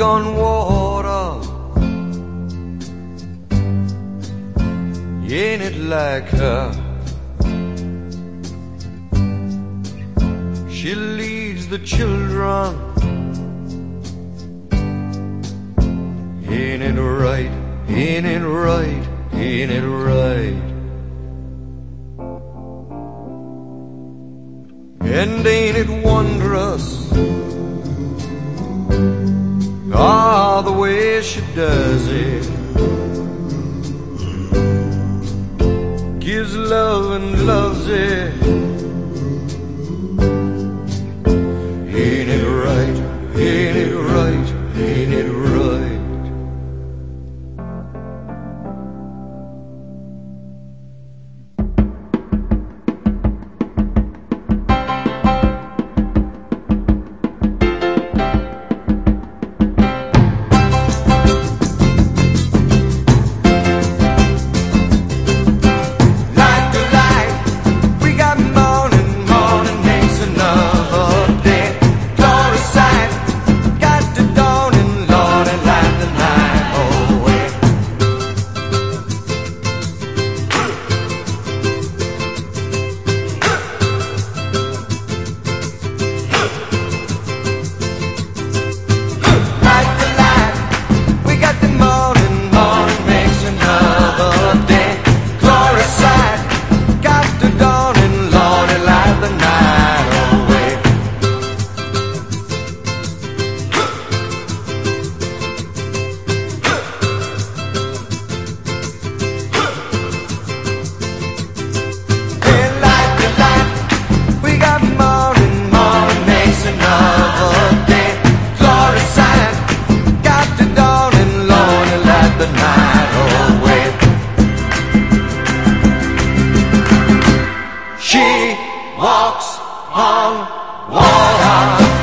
on water. Ain't it like her? She leads the children. Ain't it right? Ain't it right? Ain't it right? And ain't it wondrous? She does it Gives love and loves it Ain't it right? Ain't it right? Ain't it right? Walks on water.